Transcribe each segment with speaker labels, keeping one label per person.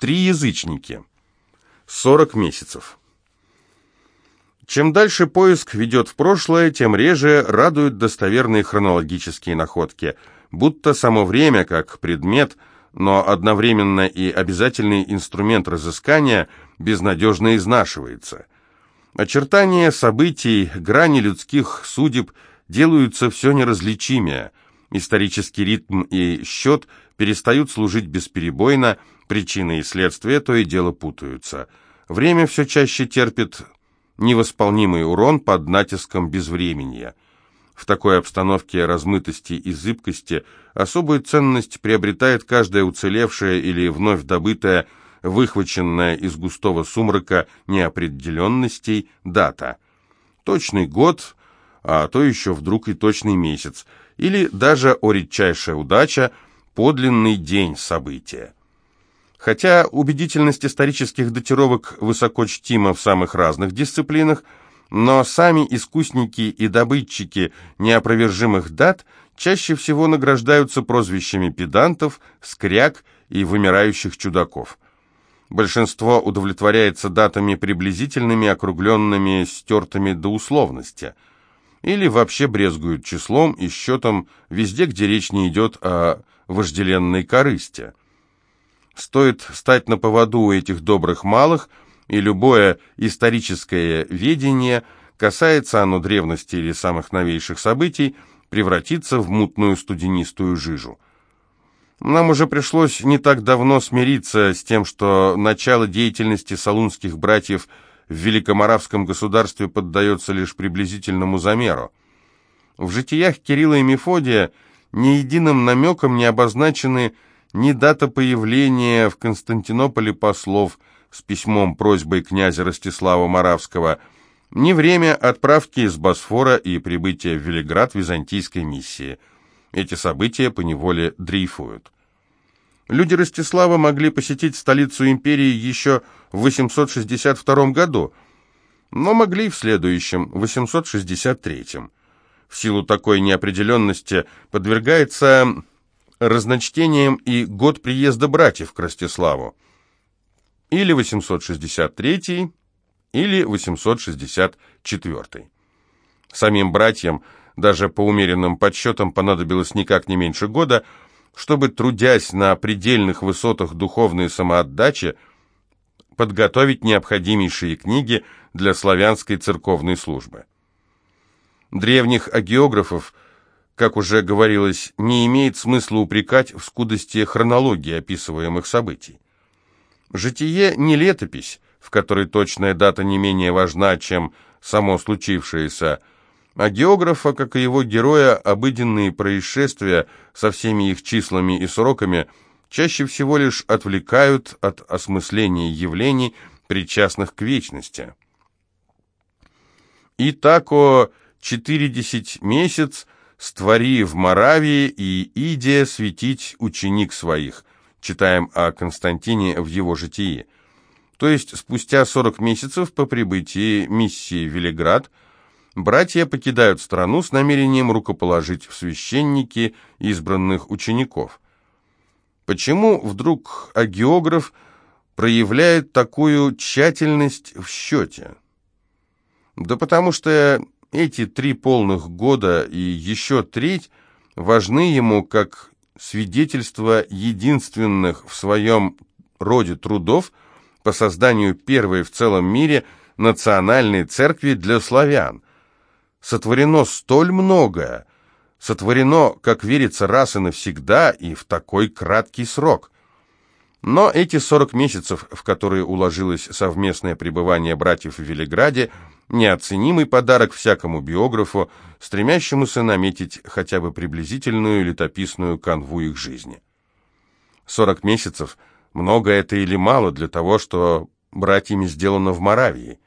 Speaker 1: Три язычники. 40 месяцев. Чем дальше поиск ведет в прошлое, тем реже радуют достоверные хронологические находки, будто само время, как предмет, но одновременно и обязательный инструмент разыскания, безнадежно изнашивается. Очертания событий, грани людских судеб делаются все неразличимее. Исторический ритм и счет перестают служить бесперебойно, причины и следствия то и дело путаются. Время все чаще терпит невосполнимый урон под натиском безвременья. В такой обстановке размытости и зыбкости особую ценность приобретает каждая уцелевшая или вновь добытая, выхваченная из густого сумрака неопределенностей дата. Точный год, а то еще вдруг и точный месяц, или даже, о редчайшая удача, подлинный день события. Хотя убедительность исторических датировок высоко чтима в самых разных дисциплинах, но сами искусники и добытчики неопровержимых дат чаще всего награждаются прозвищами педантов, скряг и вымирающих чудаков. Большинство удовлетворяется датами приблизительными, округленными, стертыми до условности. Или вообще брезгуют числом и счетом везде, где речь не идет о вожделенной корысти. Стоит стать на поводу у этих добрых малых, и любое историческое ведение, касается оно древности или самых новейших событий, превратится в мутную студенистую жижу. Нам уже пришлось не так давно смириться с тем, что начало деятельности салунских братьев в Великоморавском государстве поддается лишь приблизительному замеру. В житиях Кирилла и Мефодия ни единым намеком не обозначены ни дата появления в Константинополе послов с письмом просьбой князя Ростислава Моравского, ни время отправки из Босфора и прибытия в Велиград византийской миссии. Эти события поневоле дрейфуют. Люди Ростислава могли посетить столицу империи еще в 862 году, но могли в следующем, 863. В силу такой неопределенности подвергается разночтением и год приезда братьев к Ростиславу. Или 863, или 864. Самим братьям, даже по умеренным подсчетам, понадобилось никак не меньше года, чтобы, трудясь на предельных высотах духовной самоотдачи, подготовить необходимейшие книги для славянской церковной службы. Древних агеографов – как уже говорилось, не имеет смысла упрекать в скудости хронологии описываемых событий. Житие не летопись, в которой точная дата не менее важна, чем само случившееся, а географа, как и его героя, обыденные происшествия со всеми их числами и сроками чаще всего лишь отвлекают от осмысления явлений, причастных к вечности. Итако 40 месяц «Створи в Моравии и иде светить ученик своих», читаем о Константине в его житии. То есть спустя 40 месяцев по прибытии миссии Велиград братья покидают страну с намерением рукоположить в священники избранных учеников. Почему вдруг агеограф проявляет такую тщательность в счете? Да потому что эти три полных года и еще треть важны ему как свидетельство единственных в своем роде трудов по созданию первой в целом мире национальной церкви для славян. Сотворено столь многое, сотворено, как верится, раз и навсегда и в такой краткий срок. Но эти 40 месяцев, в которые уложилось совместное пребывание братьев в Велиграде, неоценимый подарок всякому биографу, стремящемуся наметить хотя бы приблизительную летописную канву их жизни. 40 месяцев – много это или мало для того, что братьями сделано в Моравии?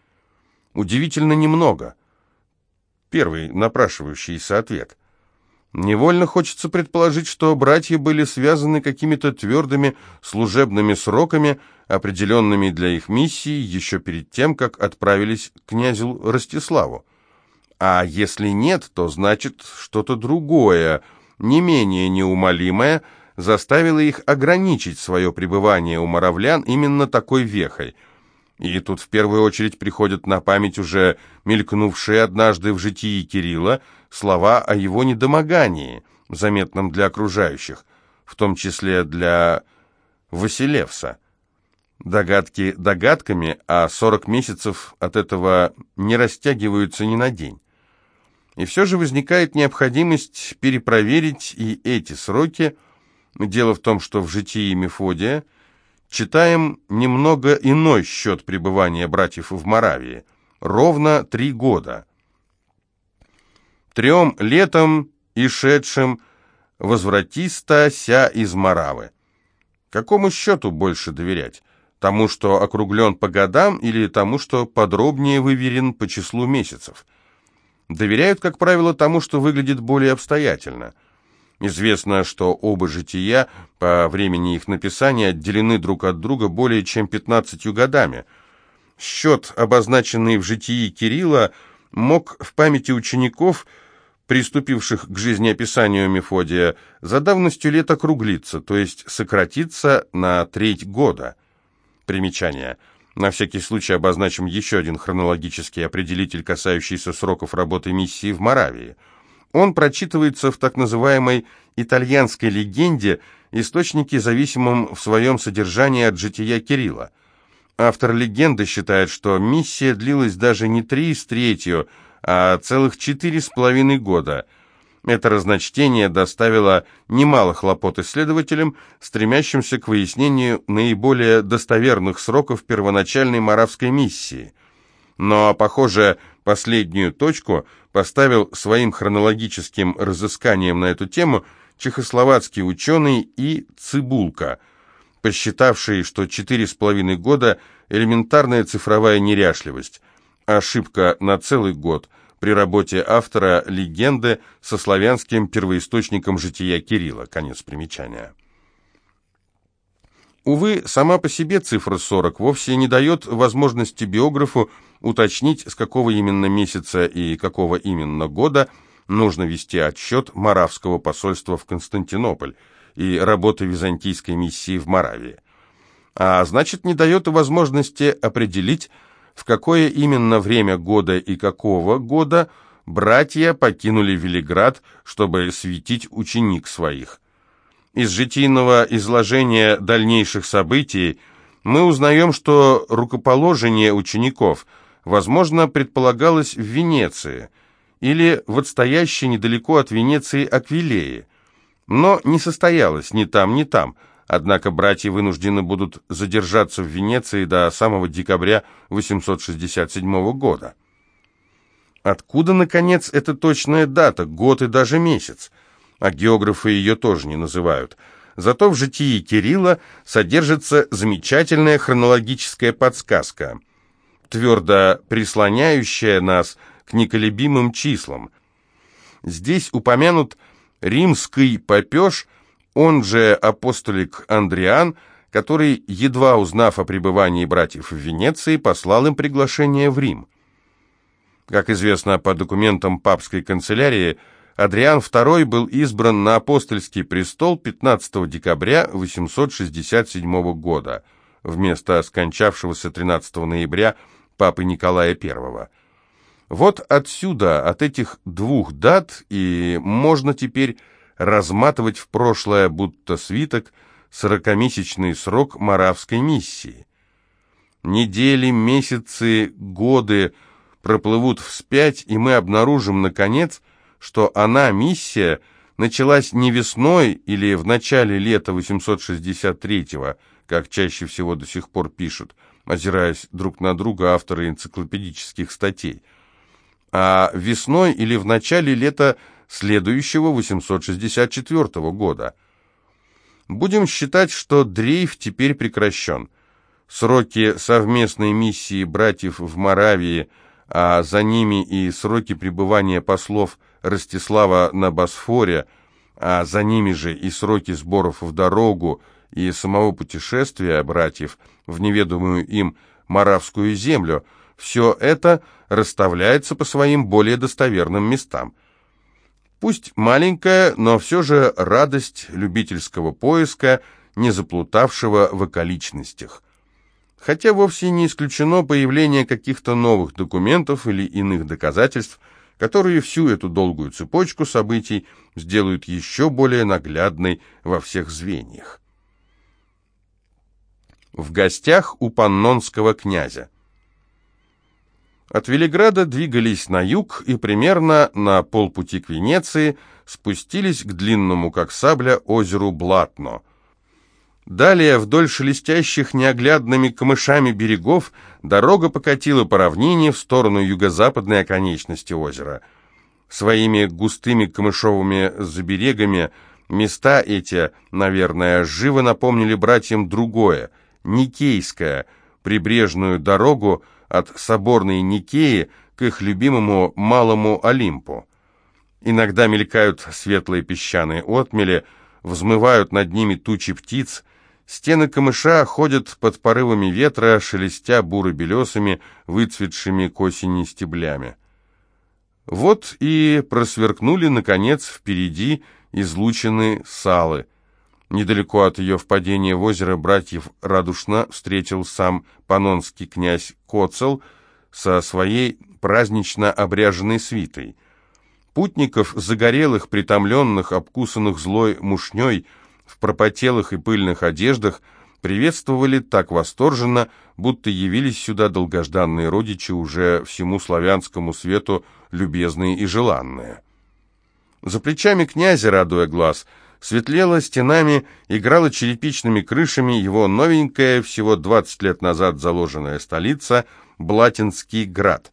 Speaker 1: Удивительно немного. Первый напрашивающийся ответ – Невольно хочется предположить, что братья были связаны какими-то твердыми служебными сроками, определенными для их миссии еще перед тем, как отправились к князю Ростиславу. А если нет, то значит что-то другое, не менее неумолимое, заставило их ограничить свое пребывание у моравлян именно такой вехой. И тут в первую очередь приходят на память уже мелькнувшие однажды в житии Кирилла слова о его недомогании, заметном для окружающих, в том числе для Василевса. Догадки догадками, а 40 месяцев от этого не растягиваются ни на день. И все же возникает необходимость перепроверить и эти сроки. Дело в том, что в житии Мефодия читаем немного иной счет пребывания братьев в Моравии. Ровно три года. Трем летом и шедшим возвратиста ся из Моравы. Какому счету больше доверять? Тому, что округлен по годам, или тому, что подробнее выверен по числу месяцев? Доверяют, как правило, тому, что выглядит более обстоятельно. Известно, что оба жития по времени их написания отделены друг от друга более чем 15 годами. Счет, обозначенный в житии Кирилла, мог в памяти учеников, приступивших к жизнеописанию Мефодия, за давностью лет округлиться, то есть сократиться на треть года. Примечание – на всякий случай обозначим еще один хронологический определитель, касающийся сроков работы миссии в Моравии. Он прочитывается в так называемой итальянской легенде, источнике, зависимом в своем содержании от жития Кирилла. Автор легенды считает, что миссия длилась даже не три с третью, а целых четыре с половиной года – это разночтение доставило немало хлопот исследователям, стремящимся к выяснению наиболее достоверных сроков первоначальной маравской миссии. Но, похоже, последнюю точку поставил своим хронологическим разысканием на эту тему чехословацкий ученый И. Цибулка, посчитавший, что четыре с половиной года – элементарная цифровая неряшливость, ошибка на целый год – при работе автора легенды со славянским первоисточником жития Кирилла. Конец примечания. Увы, сама по себе цифра 40 вовсе не дает возможности биографу уточнить, с какого именно месяца и какого именно года нужно вести отсчет Моравского посольства в Константинополь и работы византийской миссии в Моравии. А значит, не дает возможности определить, в какое именно время года и какого года братья покинули Велиград, чтобы светить ученик своих. Из житийного изложения дальнейших событий мы узнаем, что рукоположение учеников, возможно, предполагалось в Венеции или в отстоящей недалеко от Венеции Аквилее, но не состоялось ни там, ни там – Однако братья вынуждены будут задержаться в Венеции до самого декабря 867 года. Откуда, наконец, эта точная дата, год и даже месяц? А географы ее тоже не называют. Зато в житии Кирилла содержится замечательная хронологическая подсказка, твердо прислоняющая нас к неколебимым числам. Здесь упомянут римский попеж – он же апостолик Андриан, который, едва узнав о пребывании братьев в Венеции, послал им приглашение в Рим. Как известно по документам папской канцелярии, Адриан II был избран на апостольский престол 15 декабря 867 года, вместо скончавшегося 13 ноября папы Николая I. Вот отсюда, от этих двух дат, и можно теперь разматывать в прошлое, будто свиток, сорокамесячный срок маравской миссии. Недели, месяцы, годы проплывут вспять, и мы обнаружим, наконец, что она, миссия, началась не весной или в начале лета 863-го, как чаще всего до сих пор пишут, озираясь друг на друга авторы энциклопедических статей, а весной или в начале лета следующего 864 года. Будем считать, что дрейф теперь прекращен. Сроки совместной миссии братьев в Моравии, а за ними и сроки пребывания послов Ростислава на Босфоре, а за ними же и сроки сборов в дорогу и самого путешествия братьев в неведомую им Моравскую землю, все это расставляется по своим более достоверным местам. Пусть маленькая, но все же радость любительского поиска, не заплутавшего в околичностях. Хотя вовсе не исключено появление каких-то новых документов или иных доказательств, которые всю эту долгую цепочку событий сделают еще более наглядной во всех звеньях. В гостях у паннонского князя. От Велиграда двигались на юг и примерно на полпути к Венеции спустились к длинному, как сабля, озеру Блатно. Далее, вдоль шелестящих неоглядными камышами берегов, дорога покатила по равнине в сторону юго-западной оконечности озера. Своими густыми камышовыми заберегами места эти, наверное, живо напомнили братьям другое, Никейское, прибрежную дорогу, от соборной Никеи к их любимому Малому Олимпу. Иногда мелькают светлые песчаные отмели, взмывают над ними тучи птиц, стены камыша ходят под порывами ветра, шелестя буро-белесыми, выцветшими к осени стеблями. Вот и просверкнули, наконец, впереди излучены салы. Недалеко от ее впадения в озеро братьев радушно встретил сам панонский князь Коцел со своей празднично обряженной свитой. Путников, загорелых, притомленных, обкусанных злой мушней, в пропотелых и пыльных одеждах, приветствовали так восторженно, будто явились сюда долгожданные родичи, уже всему славянскому свету любезные и желанные. За плечами князя, радуя глаз, — светлела стенами, играла черепичными крышами его новенькая, всего 20 лет назад заложенная столица, Блатинский град.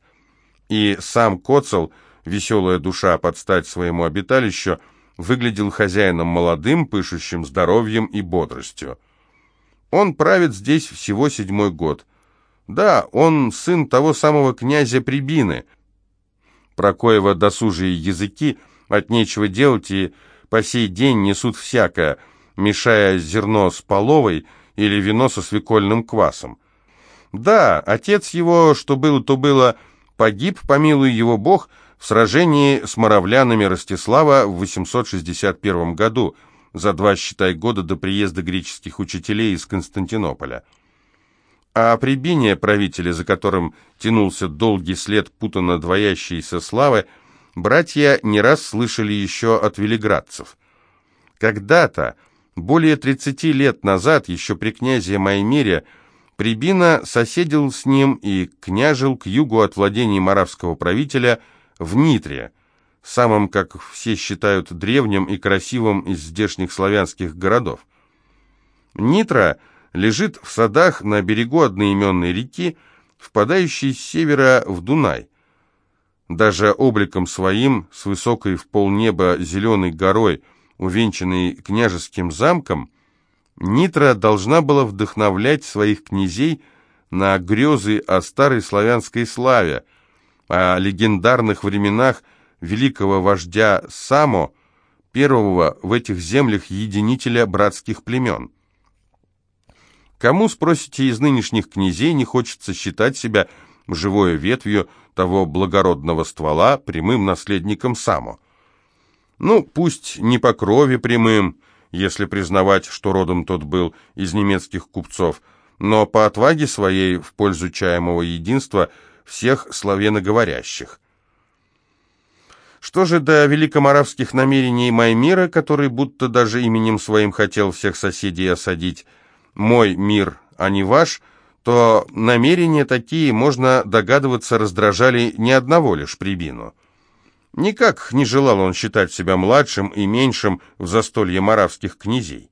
Speaker 1: И сам Коцел, веселая душа под стать своему обиталищу, выглядел хозяином молодым, пышущим здоровьем и бодростью. Он правит здесь всего седьмой год. Да, он сын того самого князя Прибины. Про коего досужие языки от нечего делать и по сей день несут всякое, мешая зерно с половой или вино со свекольным квасом. Да, отец его, что было, то было, погиб, помилуй его Бог, в сражении с моравлянами Ростислава в 861 году, за два, считай, года до приезда греческих учителей из Константинополя. А прибиение правителя, за которым тянулся долгий след путанно двоящейся славы, братья не раз слышали еще от велиградцев. Когда-то, более 30 лет назад, еще при князе Маймире, Прибина соседил с ним и княжил к югу от владений маравского правителя в Нитре, самым, как все считают, древним и красивым из здешних славянских городов. Нитра лежит в садах на берегу одноименной реки, впадающей с севера в Дунай. Даже обликом своим, с высокой в полнеба зеленой горой, увенчанной княжеским замком, Нитра должна была вдохновлять своих князей на грезы о старой славянской славе, о легендарных временах великого вождя Само, первого в этих землях единителя братских племен. Кому, спросите, из нынешних князей не хочется считать себя живой ветвью того благородного ствола прямым наследником Само. Ну, пусть не по крови прямым, если признавать, что родом тот был из немецких купцов, но по отваге своей в пользу чаемого единства всех славяноговорящих. Что же до великоморавских намерений Маймира, который будто даже именем своим хотел всех соседей осадить, «Мой мир, а не ваш», то намерения такие, можно догадываться, раздражали не одного лишь Прибину. Никак не желал он считать себя младшим и меньшим в застолье маравских князей.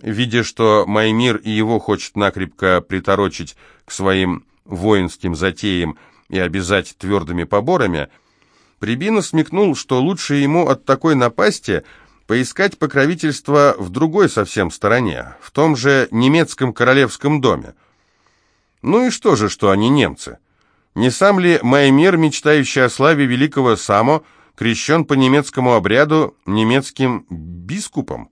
Speaker 1: Видя, что Маймир и его хочет накрепко приторочить к своим воинским затеям и обязать твердыми поборами, Прибина смекнул, что лучше ему от такой напасти поискать покровительство в другой совсем стороне, в том же немецком королевском доме. Ну и что же, что они немцы? Не сам ли Маймер, мечтающий о славе великого Само, крещен по немецкому обряду немецким бискупом?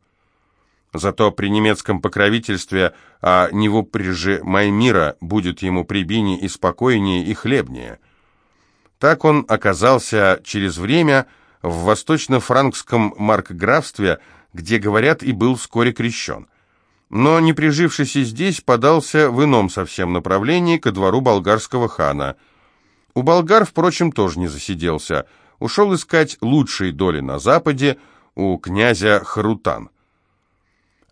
Speaker 1: Зато при немецком покровительстве, а не в упряжи Маймира, будет ему при Бине и спокойнее, и хлебнее. Так он оказался через время в восточно-франкском маркграфстве, где, говорят, и был вскоре крещен. Но, не прижившись и здесь, подался в ином совсем направлении ко двору болгарского хана. У болгар, впрочем, тоже не засиделся. Ушел искать лучшие доли на западе у князя Харутан.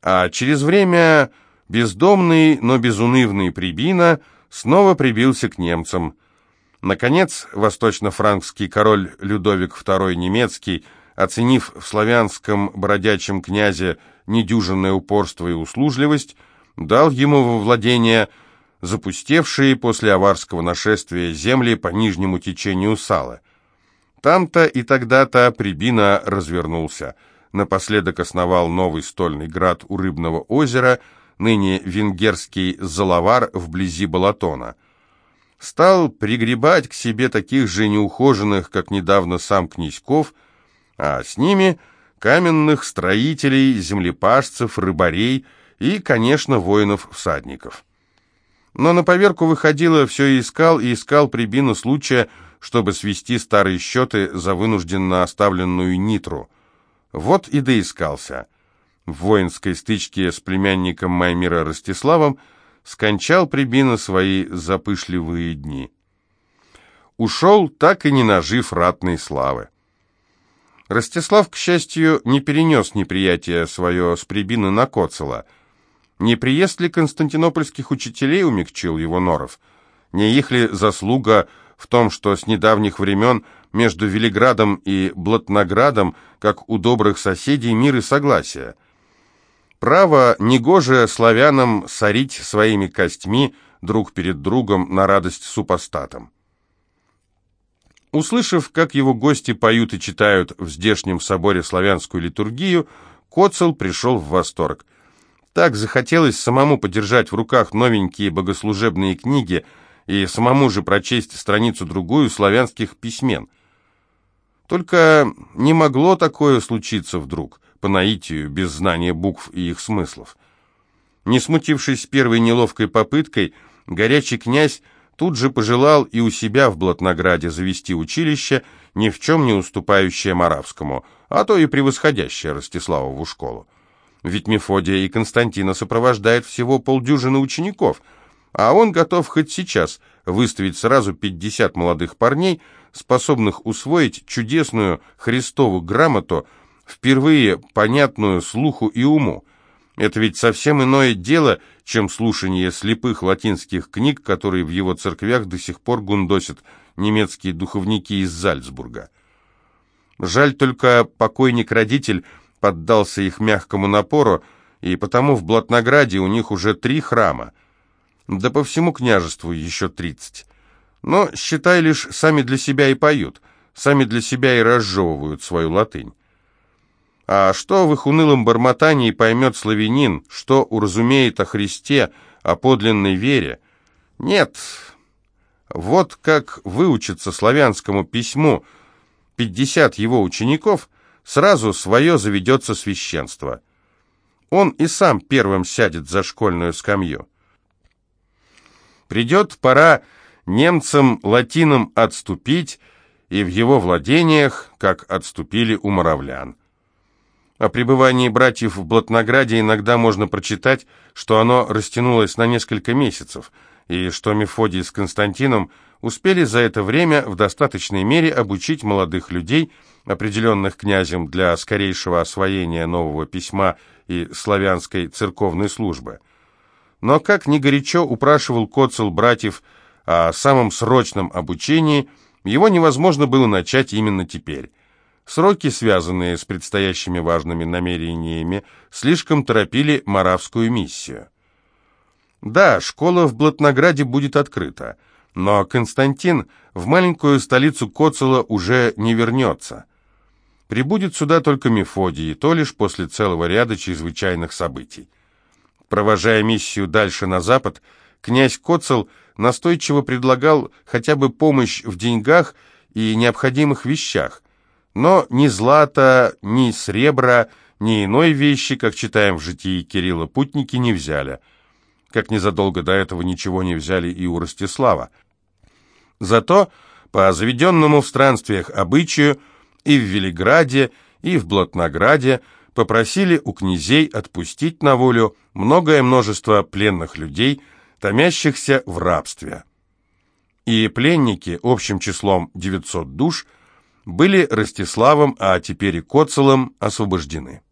Speaker 1: А через время бездомный, но безунывный Прибина снова прибился к немцам. Наконец, восточно-франкский король Людовик II немецкий, оценив в славянском бродячем князе недюжинное упорство и услужливость, дал ему во владение запустевшие после аварского нашествия земли по нижнему течению Сала. Там-то и тогда-то Прибина развернулся. Напоследок основал новый стольный град у Рыбного озера, ныне венгерский Залавар вблизи Балатона. Стал пригребать к себе таких же неухоженных, как недавно сам Князьков, а с ними каменных строителей, землепашцев, рыбарей и, конечно, воинов-всадников. Но на поверку выходило, все искал и искал Прибина случая, чтобы свести старые счеты за вынужденно оставленную Нитру. Вот и доискался. В воинской стычке с племянником Маймира Ростиславом скончал Прибина свои запышливые дни. Ушел, так и не нажив ратной славы. Ростислав, к счастью, не перенес неприятие свое с Прибина на Коцела. Не приезд ли константинопольских учителей умягчил его норов? Не их ли заслуга в том, что с недавних времен между Велиградом и Блатноградом, как у добрых соседей, мир и согласие. Право негоже славянам сорить своими костьми друг перед другом на радость супостатам. Услышав, как его гости поют и читают в здешнем соборе славянскую литургию, Коцел пришел в восторг. Так захотелось самому подержать в руках новенькие богослужебные книги – и самому же прочесть страницу-другую славянских письмен. Только не могло такое случиться вдруг, по наитию, без знания букв и их смыслов. Не смутившись первой неловкой попыткой, горячий князь тут же пожелал и у себя в Блатнограде завести училище, ни в чем не уступающее Моравскому, а то и превосходящее Ростиславову школу. Ведь Мефодия и Константина сопровождает всего полдюжины учеников – а он готов хоть сейчас выставить сразу 50 молодых парней, способных усвоить чудесную Христову грамоту, впервые понятную слуху и уму. Это ведь совсем иное дело, чем слушание слепых латинских книг, которые в его церквях до сих пор гундосят немецкие духовники из Зальцбурга. Жаль только покойник-родитель поддался их мягкому напору, и потому в Блатнограде у них уже три храма – да по всему княжеству еще тридцать. Но, считай, лишь сами для себя и поют, сами для себя и разжевывают свою латынь. А что в их унылом бормотании поймет славянин, что уразумеет о Христе, о подлинной вере? Нет. Вот как выучится славянскому письму пятьдесят его учеников, сразу свое заведется священство. Он и сам первым сядет за школьную скамью. Придет пора немцам, латинам отступить, и в его владениях, как отступили у моравлян. О пребывании братьев в Блатнограде иногда можно прочитать, что оно растянулось на несколько месяцев, и что Мефодий с Константином успели за это время в достаточной мере обучить молодых людей, определенных князем для скорейшего освоения нового письма и славянской церковной службы – но как ни горячо упрашивал Коцел братьев о самом срочном обучении, его невозможно было начать именно теперь. Сроки, связанные с предстоящими важными намерениями, слишком торопили Моравскую миссию. Да, школа в Блатнограде будет открыта, но Константин в маленькую столицу Коцела уже не вернется. Прибудет сюда только Мефодий, и то лишь после целого ряда чрезвычайных событий. Провожая миссию дальше на запад, князь Коцел настойчиво предлагал хотя бы помощь в деньгах и необходимых вещах. Но ни злата, ни сребра, ни иной вещи, как читаем в житии Кирилла, путники не взяли. Как незадолго до этого ничего не взяли и у Ростислава. Зато, по заведенному в странствиях обычаю, и в Велиграде, и в Блатнограде попросили у князей отпустить на волю многое множество пленных людей, томящихся в рабстве. И пленники, общим числом 900 душ, были Ростиславом, а теперь и Коцелом освобождены.